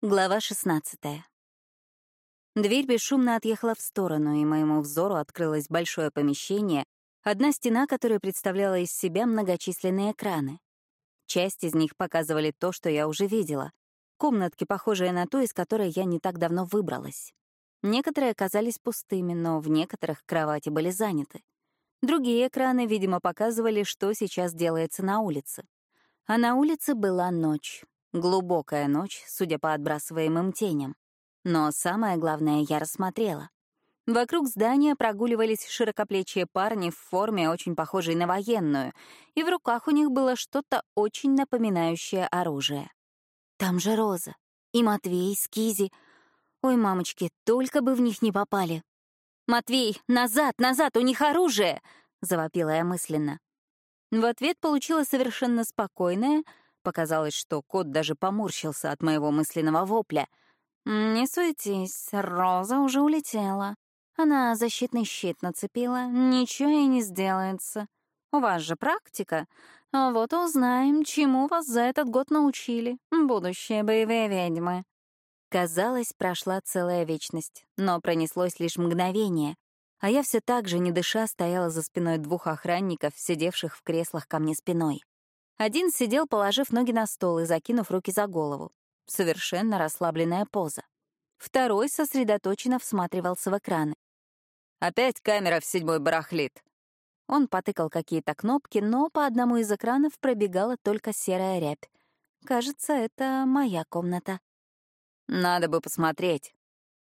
Глава 16. Дверь бесшумно отъехала в сторону, и моему взору открылось большое помещение, одна стена, которая представляла из себя многочисленные экраны. Часть из них показывали то, что я уже видела. Комнатки, похожие на ту, из которой я не так давно выбралась. Некоторые оказались пустыми, но в некоторых кровати были заняты. Другие экраны, видимо, показывали, что сейчас делается на улице. А на улице была ночь. Глубокая ночь, судя по отбрасываемым теням. Но самое главное я рассмотрела. Вокруг здания прогуливались широкоплечие парни в форме, очень похожей на военную, и в руках у них было что-то очень напоминающее оружие. Там же Роза, и Матвей, с Кизи. Ой, мамочки, только бы в них не попали. «Матвей, назад, назад, у них оружие!» — завопила я мысленно. В ответ получила совершенно спокойное — Показалось, что кот даже поморщился от моего мысленного вопля. «Не суетись, Роза уже улетела. Она защитный щит нацепила, ничего ей не сделается. У вас же практика. Вот узнаем, чему вас за этот год научили, будущие боевые ведьмы». Казалось, прошла целая вечность, но пронеслось лишь мгновение, а я все так же, не дыша, стояла за спиной двух охранников, сидевших в креслах ко мне спиной. Один сидел, положив ноги на стол и закинув руки за голову. Совершенно расслабленная поза. Второй сосредоточенно всматривался в экраны. «Опять камера в седьмой барахлит». Он потыкал какие-то кнопки, но по одному из экранов пробегала только серая рябь. Кажется, это моя комната. «Надо бы посмотреть».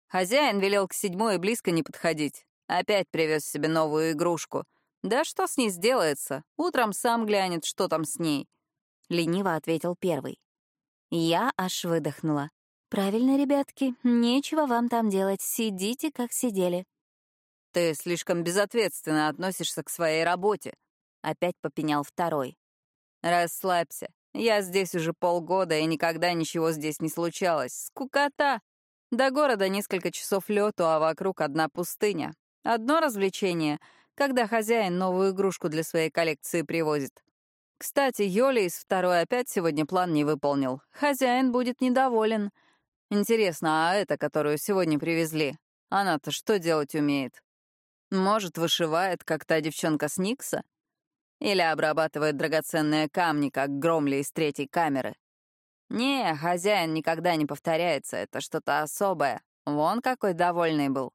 Хозяин велел к седьмой близко не подходить. Опять привез себе новую игрушку — «Да что с ней сделается? Утром сам глянет, что там с ней», — лениво ответил первый. Я аж выдохнула. «Правильно, ребятки, нечего вам там делать, сидите, как сидели». «Ты слишком безответственно относишься к своей работе», — опять попенял второй. «Расслабься, я здесь уже полгода, и никогда ничего здесь не случалось. Скукота! До города несколько часов лету, а вокруг одна пустыня. Одно развлечение — когда хозяин новую игрушку для своей коллекции привозит. Кстати, Йоли из второй опять сегодня план не выполнил. Хозяин будет недоволен. Интересно, а эта, которую сегодня привезли, она-то что делать умеет? Может, вышивает, как та девчонка с Никса? Или обрабатывает драгоценные камни, как Громли из третьей камеры? Не, хозяин никогда не повторяется, это что-то особое. Вон какой довольный был.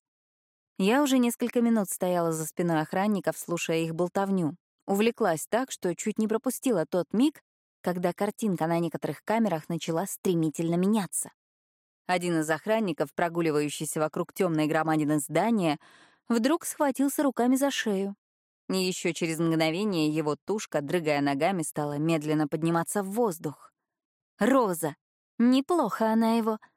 Я уже несколько минут стояла за спиной охранников, слушая их болтовню. Увлеклась так, что чуть не пропустила тот миг, когда картинка на некоторых камерах начала стремительно меняться. Один из охранников, прогуливающийся вокруг темной громадины здания, вдруг схватился руками за шею. И еще через мгновение его тушка, дрыгая ногами, стала медленно подниматься в воздух. Роза! Неплохо она его —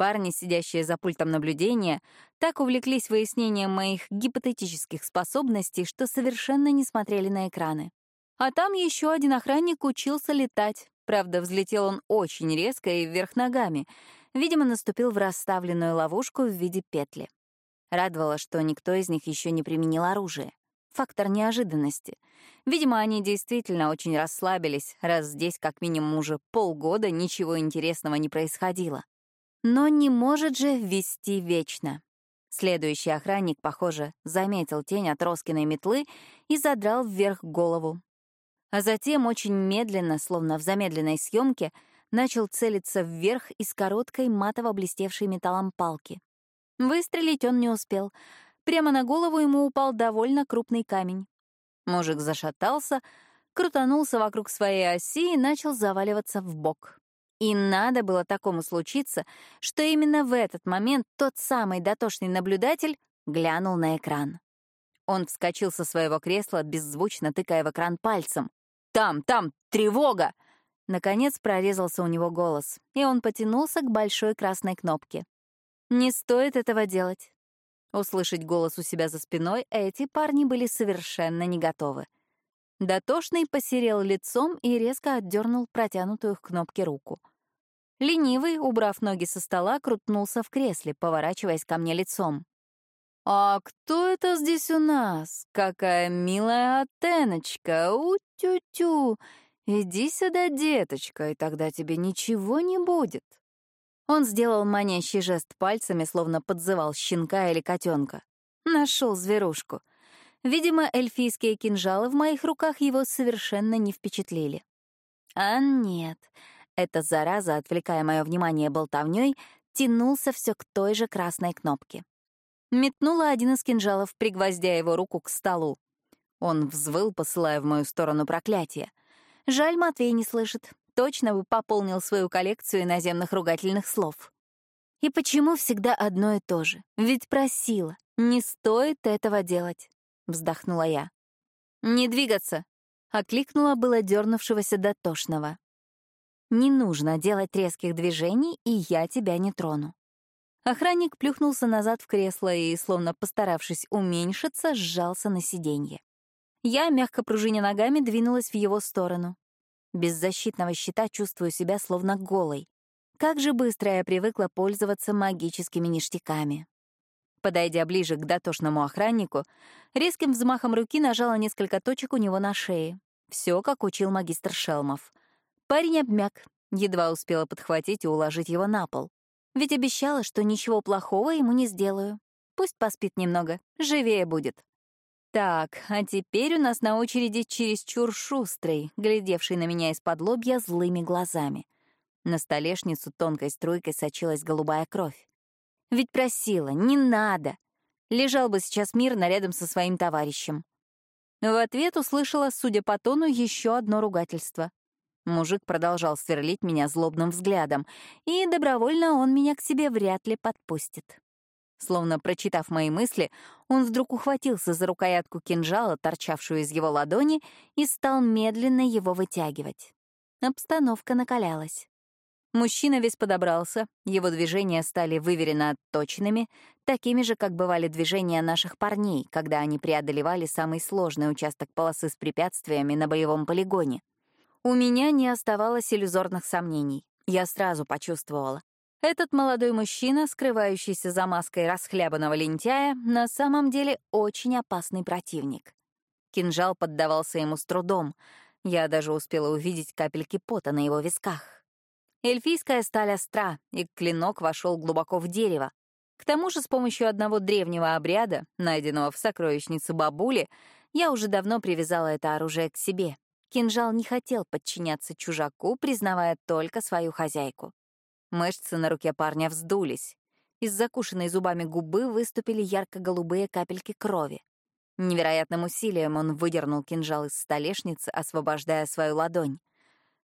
Парни, сидящие за пультом наблюдения, так увлеклись выяснением моих гипотетических способностей, что совершенно не смотрели на экраны. А там еще один охранник учился летать. Правда, взлетел он очень резко и вверх ногами. Видимо, наступил в расставленную ловушку в виде петли. Радовало, что никто из них еще не применил оружие. Фактор неожиданности. Видимо, они действительно очень расслабились, раз здесь как минимум уже полгода ничего интересного не происходило. Но не может же вести вечно. Следующий охранник, похоже, заметил тень от Роскиной метлы и задрал вверх голову. А затем очень медленно, словно в замедленной съемке, начал целиться вверх из короткой матово-блестевшей металлом палки. Выстрелить он не успел. Прямо на голову ему упал довольно крупный камень. Мужик зашатался, крутанулся вокруг своей оси и начал заваливаться в бок. И надо было такому случиться, что именно в этот момент тот самый дотошный наблюдатель глянул на экран. Он вскочил со своего кресла, беззвучно тыкая в экран пальцем. «Там, там, тревога!» Наконец прорезался у него голос, и он потянулся к большой красной кнопке. «Не стоит этого делать». Услышать голос у себя за спиной эти парни были совершенно не готовы. Дотошный посерел лицом и резко отдернул протянутую к кнопке руку. Ленивый, убрав ноги со стола, крутнулся в кресле, поворачиваясь ко мне лицом. «А кто это здесь у нас? Какая милая Атеночка! У-тю-тю! Иди сюда, деточка, и тогда тебе ничего не будет!» Он сделал манящий жест пальцами, словно подзывал щенка или котенка. Нашел зверушку. Видимо, эльфийские кинжалы в моих руках его совершенно не впечатлили. А нет, эта зараза, отвлекая мое внимание болтовней, тянулся все к той же красной кнопке. Метнула один из кинжалов, пригвоздя его руку к столу. Он взвыл, посылая в мою сторону проклятие. Жаль, Матвей не слышит. Точно бы пополнил свою коллекцию иноземных ругательных слов. И почему всегда одно и то же? Ведь просила. Не стоит этого делать. Вздохнула я. «Не двигаться!» — окликнула было дернувшегося дотошного. «Не нужно делать резких движений, и я тебя не трону». Охранник плюхнулся назад в кресло и, словно постаравшись уменьшиться, сжался на сиденье. Я, мягко пружиня ногами, двинулась в его сторону. Без защитного щита чувствую себя словно голой. Как же быстро я привыкла пользоваться магическими ништяками. Подойдя ближе к дотошному охраннику, резким взмахом руки нажала несколько точек у него на шее. Все, как учил магистр Шелмов. Парень обмяк, едва успела подхватить и уложить его на пол. Ведь обещала, что ничего плохого ему не сделаю. Пусть поспит немного, живее будет. Так, а теперь у нас на очереди чересчур шустрый, глядевший на меня из-под лобья злыми глазами. На столешницу тонкой струйкой сочилась голубая кровь. Ведь просила, не надо. Лежал бы сейчас мирно рядом со своим товарищем. В ответ услышала, судя по тону, еще одно ругательство. Мужик продолжал сверлить меня злобным взглядом, и добровольно он меня к себе вряд ли подпустит. Словно прочитав мои мысли, он вдруг ухватился за рукоятку кинжала, торчавшую из его ладони, и стал медленно его вытягивать. Обстановка накалялась. Мужчина весь подобрался, его движения стали выверенно отточенными, такими же, как бывали движения наших парней, когда они преодолевали самый сложный участок полосы с препятствиями на боевом полигоне. У меня не оставалось иллюзорных сомнений. Я сразу почувствовала. Этот молодой мужчина, скрывающийся за маской расхлябанного лентяя, на самом деле очень опасный противник. Кинжал поддавался ему с трудом. Я даже успела увидеть капельки пота на его висках. Эльфийская сталь остра, и клинок вошел глубоко в дерево. К тому же с помощью одного древнего обряда, найденного в сокровищнице бабули, я уже давно привязала это оружие к себе. Кинжал не хотел подчиняться чужаку, признавая только свою хозяйку. Мышцы на руке парня вздулись. Из закушенной зубами губы выступили ярко-голубые капельки крови. Невероятным усилием он выдернул кинжал из столешницы, освобождая свою ладонь.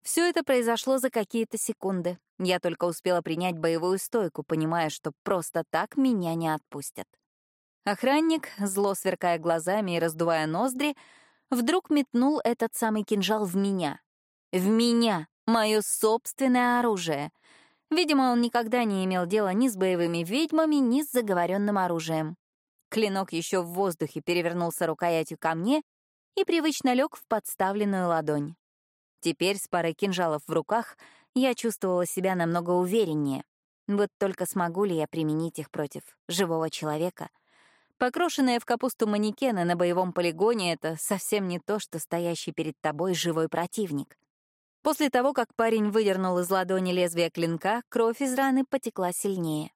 Все это произошло за какие-то секунды. Я только успела принять боевую стойку, понимая, что просто так меня не отпустят. Охранник, зло сверкая глазами и раздувая ноздри, вдруг метнул этот самый кинжал в меня. В меня, мое собственное оружие — Видимо, он никогда не имел дела ни с боевыми ведьмами, ни с заговоренным оружием. Клинок еще в воздухе перевернулся рукоятью ко мне и привычно лег в подставленную ладонь. Теперь с парой кинжалов в руках я чувствовала себя намного увереннее. Вот только смогу ли я применить их против живого человека? Покрошенные в капусту манекены на боевом полигоне — это совсем не то, что стоящий перед тобой живой противник. После того, как парень выдернул из ладони лезвие клинка, кровь из раны потекла сильнее.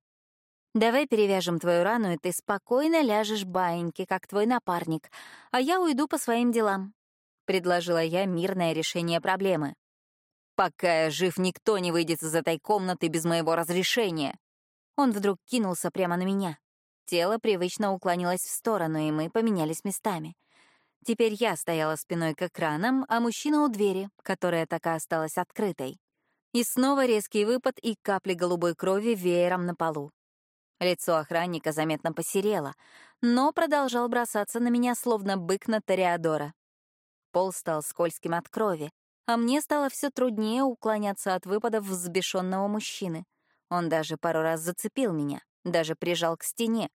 «Давай перевяжем твою рану, и ты спокойно ляжешь баиньки, как твой напарник, а я уйду по своим делам», — предложила я мирное решение проблемы. «Пока я жив, никто не выйдет из этой комнаты без моего разрешения». Он вдруг кинулся прямо на меня. Тело привычно уклонилось в сторону, и мы поменялись местами — Теперь я стояла спиной к экранам, а мужчина у двери, которая так и осталась открытой. И снова резкий выпад и капли голубой крови веером на полу. Лицо охранника заметно посерело, но продолжал бросаться на меня, словно бык на Тореадора. Пол стал скользким от крови, а мне стало все труднее уклоняться от выпадов взбешенного мужчины. Он даже пару раз зацепил меня, даже прижал к стене.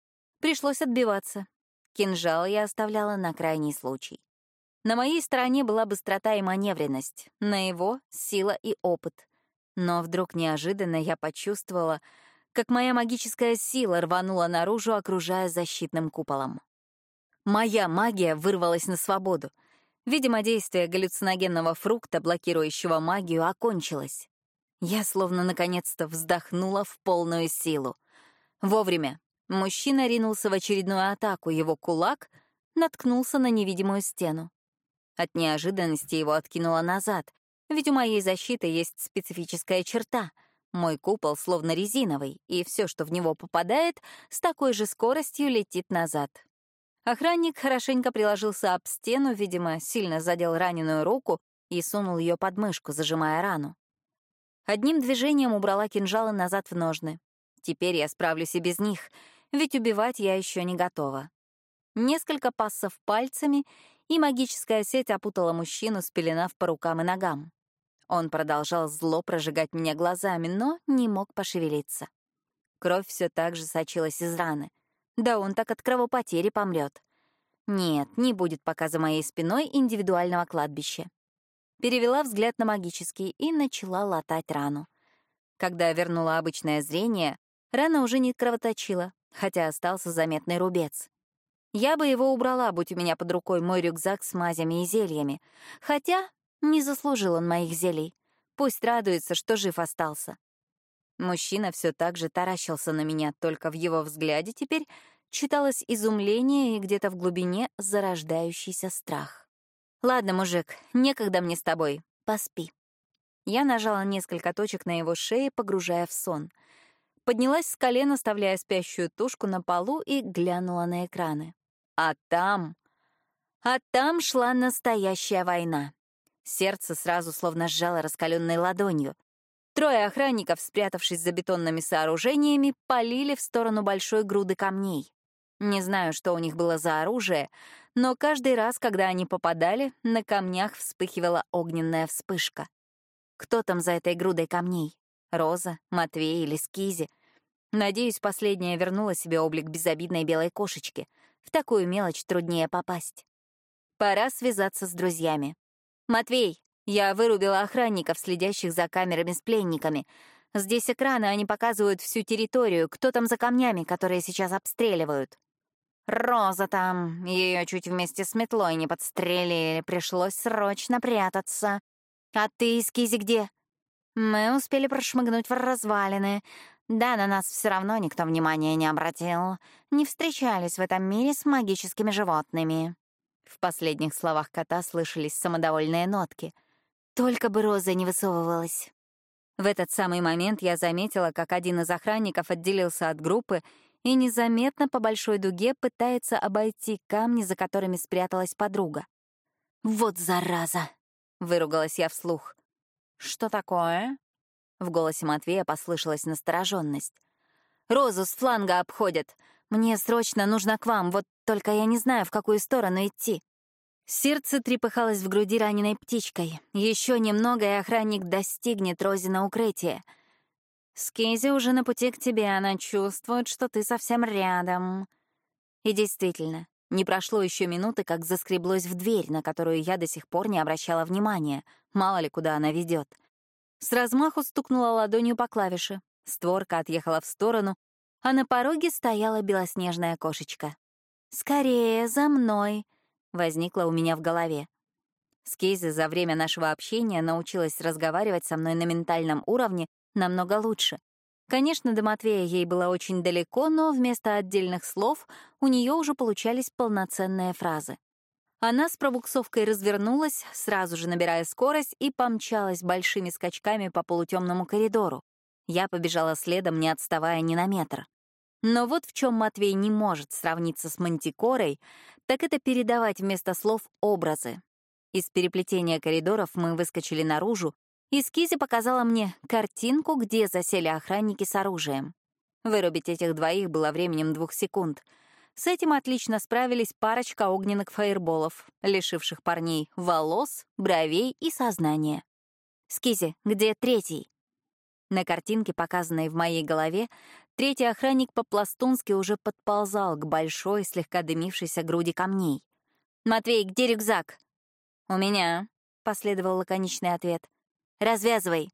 Пришлось отбиваться, Кинжал я оставляла на крайний случай. На моей стороне была быстрота и маневренность, на его — сила и опыт. Но вдруг неожиданно я почувствовала, как моя магическая сила рванула наружу, окружая защитным куполом. Моя магия вырвалась на свободу. Видимо, действие галлюциногенного фрукта, блокирующего магию, окончилось. Я словно наконец-то вздохнула в полную силу. Вовремя. Мужчина ринулся в очередную атаку, его кулак наткнулся на невидимую стену. От неожиданности его откинуло назад, ведь у моей защиты есть специфическая черта. Мой купол словно резиновый, и все, что в него попадает, с такой же скоростью летит назад. Охранник хорошенько приложился об стену, видимо, сильно задел раненую руку и сунул ее под мышку, зажимая рану. Одним движением убрала кинжалы назад в ножны. Теперь я справлюсь и без них, ведь убивать я еще не готова. Несколько пассов пальцами, и магическая сеть опутала мужчину, спеленав по рукам и ногам. Он продолжал зло прожигать меня глазами, но не мог пошевелиться. Кровь все так же сочилась из раны. Да он так от кровопотери помрет. Нет, не будет пока за моей спиной индивидуального кладбища. Перевела взгляд на магический и начала латать рану. Когда вернула обычное зрение, рана уже не кровоточила, хотя остался заметный рубец. Я бы его убрала, будь у меня под рукой мой рюкзак с мазями и зельями. Хотя не заслужил он моих зелий. Пусть радуется, что жив остался. Мужчина все так же таращился на меня, только в его взгляде теперь читалось изумление и где-то в глубине зарождающийся страх. «Ладно, мужик, некогда мне с тобой. Поспи». Я нажала несколько точек на его шее, погружая в сон. Поднялась с колен, оставляя спящую тушку на полу и глянула на экраны. А там... А там шла настоящая война. Сердце сразу словно сжало раскаленной ладонью. Трое охранников, спрятавшись за бетонными сооружениями, полили в сторону большой груды камней. Не знаю, что у них было за оружие, но каждый раз, когда они попадали, на камнях вспыхивала огненная вспышка. Кто там за этой грудой камней? Роза, Матвей или Скизи? Надеюсь, последняя вернула себе облик безобидной белой кошечки — в такую мелочь труднее попасть. Пора связаться с друзьями. «Матвей, я вырубила охранников, следящих за камерами с пленниками. Здесь экраны, они показывают всю территорию, кто там за камнями, которые сейчас обстреливают». «Роза там, ее чуть вместе с метлой не подстрелили, пришлось срочно прятаться. А ты, Скизи, где?» «Мы успели прошмыгнуть в развалины. Да, на нас все равно никто внимания не обратил. Не встречались в этом мире с магическими животными. В последних словах кота слышались самодовольные нотки. Только бы Роза не высовывалась. В этот самый момент я заметила, как один из охранников отделился от группы и незаметно по большой дуге пытается обойти камни, за которыми спряталась подруга. «Вот зараза!» — выругалась я вслух. «Что такое?» В голосе Матвея послышалась настороженность. «Розу с фланга обходят. Мне срочно нужно к вам, вот только я не знаю, в какую сторону идти». Сердце трепыхалось в груди раненой птичкой. Еще немного, и охранник достигнет Рози на укрытие. Скизи уже на пути к тебе, она чувствует, что ты совсем рядом. И действительно, не прошло еще минуты, как заскреблось в дверь, на которую я до сих пор не обращала внимания. Мало ли, куда она ведет. С размаху стукнула ладонью по клавише. Створка отъехала в сторону, а на пороге стояла белоснежная кошечка. «Скорее, за мной!» — возникла у меня в голове. Скейзи за время нашего общения научилась разговаривать со мной на ментальном уровне намного лучше. Конечно, до Матвея ей было очень далеко, но вместо отдельных слов у нее уже получались полноценные фразы. Она с пробуксовкой развернулась, сразу же набирая скорость, и помчалась большими скачками по полутемному коридору. Я побежала следом, не отставая ни на метр. Но вот в чем Матвей не может сравниться с Мантикорой, так это передавать вместо слов образы. Из переплетения коридоров мы выскочили наружу, и Скизи показала мне картинку, где засели охранники с оружием. Вырубить этих двоих было временем двух секунд — с этим отлично справились парочка огненных фаерболов, лишивших парней волос, бровей и сознания. «Скизи, где третий?» На картинке, показанной в моей голове, третий охранник по-пластунски уже подползал к большой, слегка дымившейся груди камней. «Матвей, где рюкзак?» «У меня», — последовал лаконичный ответ. «Развязывай».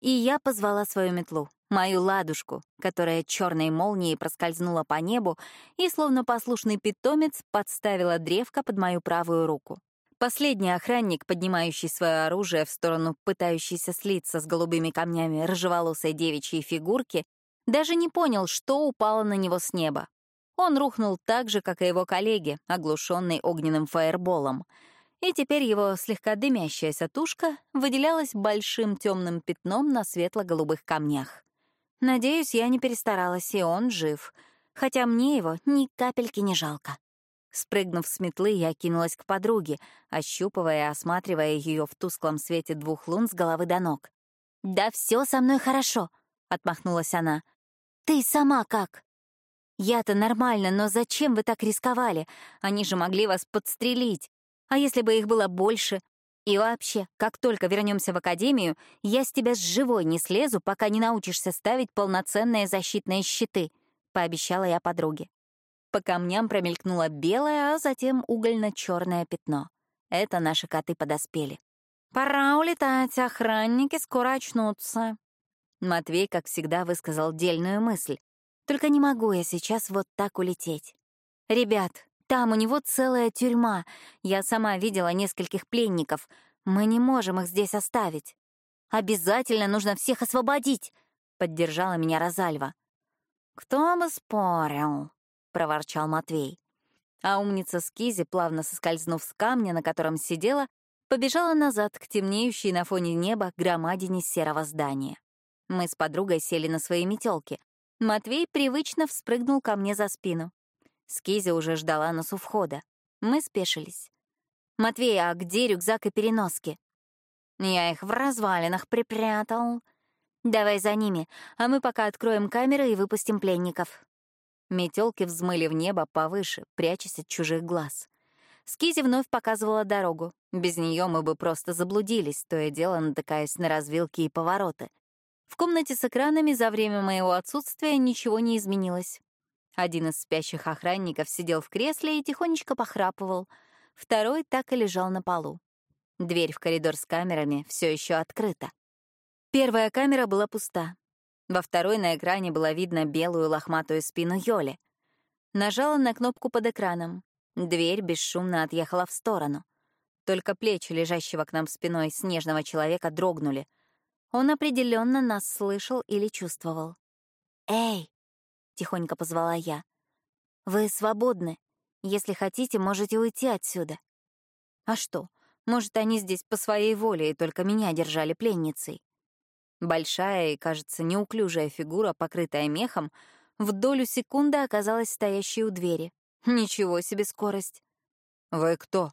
И я позвала свою метлу мою ладушку, которая черной молнией проскользнула по небу и, словно послушный питомец, подставила древко под мою правую руку. Последний охранник, поднимающий свое оружие в сторону пытающейся слиться с голубыми камнями рыжеволосой девичьей фигурки, даже не понял, что упало на него с неба. Он рухнул так же, как и его коллеги, оглушенный огненным фаерболом. И теперь его слегка дымящаяся тушка выделялась большим темным пятном на светло-голубых камнях. Надеюсь, я не перестаралась, и он жив, хотя мне его ни капельки не жалко. Спрыгнув с метлы, я кинулась к подруге, ощупывая и осматривая ее в тусклом свете двух лун с головы до ног. «Да все со мной хорошо», — отмахнулась она. «Ты сама как?» «Я-то нормально, но зачем вы так рисковали? Они же могли вас подстрелить. А если бы их было больше? И вообще, как только вернемся в академию, я с тебя с живой не слезу, пока не научишься ставить полноценные защитные щиты», — пообещала я подруге. По камням промелькнуло белое, а затем угольно-черное пятно. Это наши коты подоспели. «Пора улетать, охранники скоро очнутся». Матвей, как всегда, высказал дельную мысль. «Только не могу я сейчас вот так улететь. Ребят, там у него целая тюрьма. Я сама видела нескольких пленников. Мы не можем их здесь оставить. Обязательно нужно всех освободить», — поддержала меня Розальва. «Кто бы спорил?» проворчал Матвей. А умница Скизи, плавно соскользнув с камня, на котором сидела, побежала назад к темнеющей на фоне неба громадине серого здания. Мы с подругой сели на свои метелки. Матвей привычно вспрыгнул ко мне за спину. Скизи уже ждала нас у входа. Мы спешились. «Матвей, а где рюкзак и переноски?» «Я их в развалинах припрятал». «Давай за ними, а мы пока откроем камеры и выпустим пленников». Метелки взмыли в небо повыше, прячась от чужих глаз. Скизи вновь показывала дорогу. Без нее мы бы просто заблудились, то и дело натыкаясь на развилки и повороты. В комнате с экранами за время моего отсутствия ничего не изменилось. Один из спящих охранников сидел в кресле и тихонечко похрапывал. Второй так и лежал на полу. Дверь в коридор с камерами все еще открыта. Первая камера была пуста. Во второй на экране было видно белую лохматую спину Йоли. Нажала на кнопку под экраном. Дверь бесшумно отъехала в сторону. Только плечи лежащего к нам спиной снежного человека дрогнули. Он определенно нас слышал или чувствовал. «Эй!» — тихонько позвала я. «Вы свободны. Если хотите, можете уйти отсюда». «А что? Может, они здесь по своей воле и только меня держали пленницей?» Большая и, кажется, неуклюжая фигура, покрытая мехом, в долю секунды оказалась стоящей у двери. Ничего себе скорость. «Вы кто?»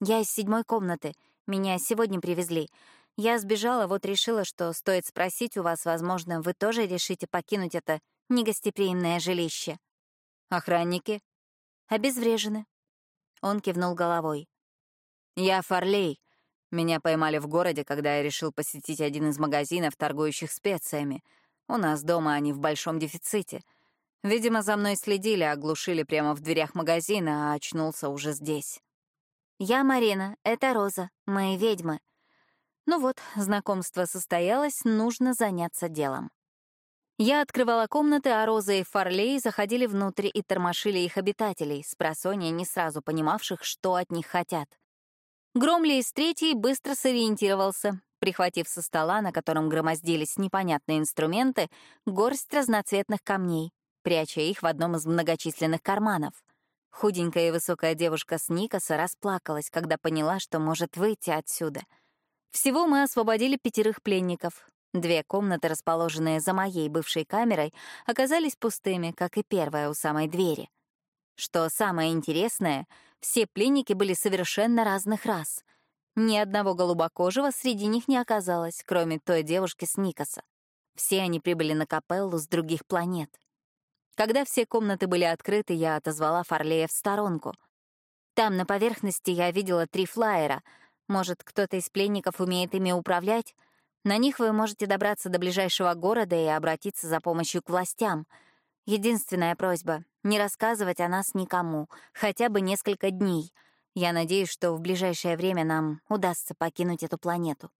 «Я из седьмой комнаты. Меня сегодня привезли. Я сбежала, вот решила, что стоит спросить у вас, возможно, вы тоже решите покинуть это негостеприимное жилище». «Охранники?» «Обезврежены». Он кивнул головой. «Я Фарлей. Меня поймали в городе, когда я решил посетить один из магазинов, торгующих специями. У нас дома они в большом дефиците. Видимо, за мной следили, оглушили прямо в дверях магазина, а очнулся уже здесь. «Я Марина, это Роза, мы ведьмы». Ну вот, знакомство состоялось, нужно заняться делом. Я открывала комнаты, а Роза и Фарлей заходили внутрь и тормошили их обитателей, с просонья не сразу понимавших, что от них хотят. Громли из третьей быстро сориентировался, прихватив со стола, на котором громоздились непонятные инструменты, горсть разноцветных камней, пряча их в одном из многочисленных карманов. Худенькая и высокая девушка с Никоса расплакалась, когда поняла, что может выйти отсюда. Всего мы освободили пятерых пленников. Две комнаты, расположенные за моей бывшей камерой, оказались пустыми, как и первая у самой двери. Что самое интересное — все пленники были совершенно разных рас. Ни одного голубокожего среди них не оказалось, кроме той девушки с Никоса. Все они прибыли на капеллу с других планет. Когда все комнаты были открыты, я отозвала Фарлея в сторонку. Там, на поверхности, я видела три флайера. Может, кто-то из пленников умеет ими управлять? На них вы можете добраться до ближайшего города и обратиться за помощью к властям — Единственная просьба — не рассказывать о нас никому, хотя бы несколько дней. Я надеюсь, что в ближайшее время нам удастся покинуть эту планету».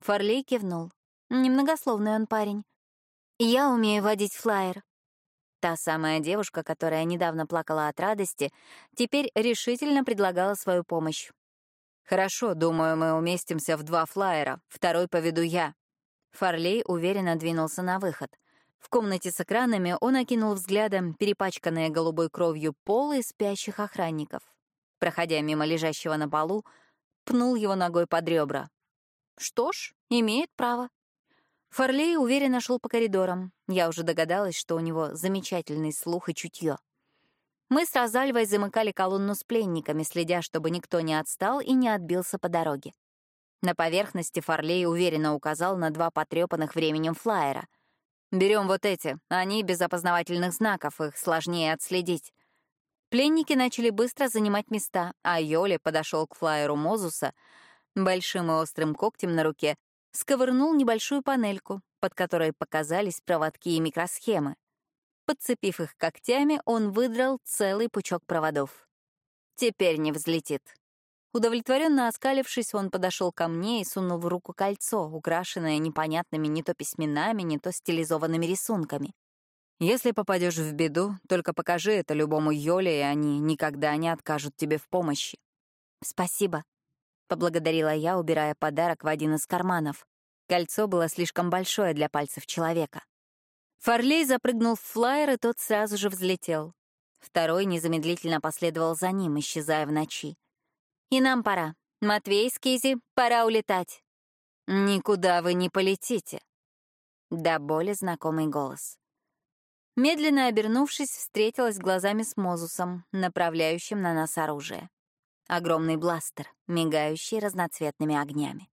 Фарлей кивнул. Немногословный он парень. «Я умею водить флайер». Та самая девушка, которая недавно плакала от радости, теперь решительно предлагала свою помощь. «Хорошо, думаю, мы уместимся в два флайера. Второй поведу я». Фарлей уверенно двинулся на выход. В комнате с экранами он окинул взглядом перепачканные голубой кровью полы спящих охранников. Проходя мимо лежащего на полу, пнул его ногой под ребра. Что ж, имеет право. Фарлей уверенно шел по коридорам. Я уже догадалась, что у него замечательный слух и чутье. Мы с Розальвой замыкали колонну с пленниками, следя, чтобы никто не отстал и не отбился по дороге. На поверхности Фарлей уверенно указал на два потрепанных временем флайера. «Берем вот эти, они без опознавательных знаков, их сложнее отследить». Пленники начали быстро занимать места, а Йоли подошел к флайеру Мозуса, большим и острым когтем на руке, сковырнул небольшую панельку, под которой показались проводки и микросхемы. Подцепив их когтями, он выдрал целый пучок проводов. Теперь не взлетит. Удовлетворенно оскалившись, он подошел ко мне и сунул в руку кольцо, украшенное непонятными не то письменами, не то стилизованными рисунками. «Если попадешь в беду, только покажи это любому Йоле, и они никогда не откажут тебе в помощи». «Спасибо», — поблагодарила я, убирая подарок в один из карманов. Кольцо было слишком большое для пальцев человека. Фарлей запрыгнул в флайер, и тот сразу же взлетел. Второй незамедлительно последовал за ним, исчезая в ночи. «И нам пора. Матвей, Скизи, пора улетать». «Никуда вы не полетите». Да более знакомый голос. Медленно обернувшись, встретилась глазами с Мозусом, направляющим на нас оружие. Огромный бластер, мигающий разноцветными огнями.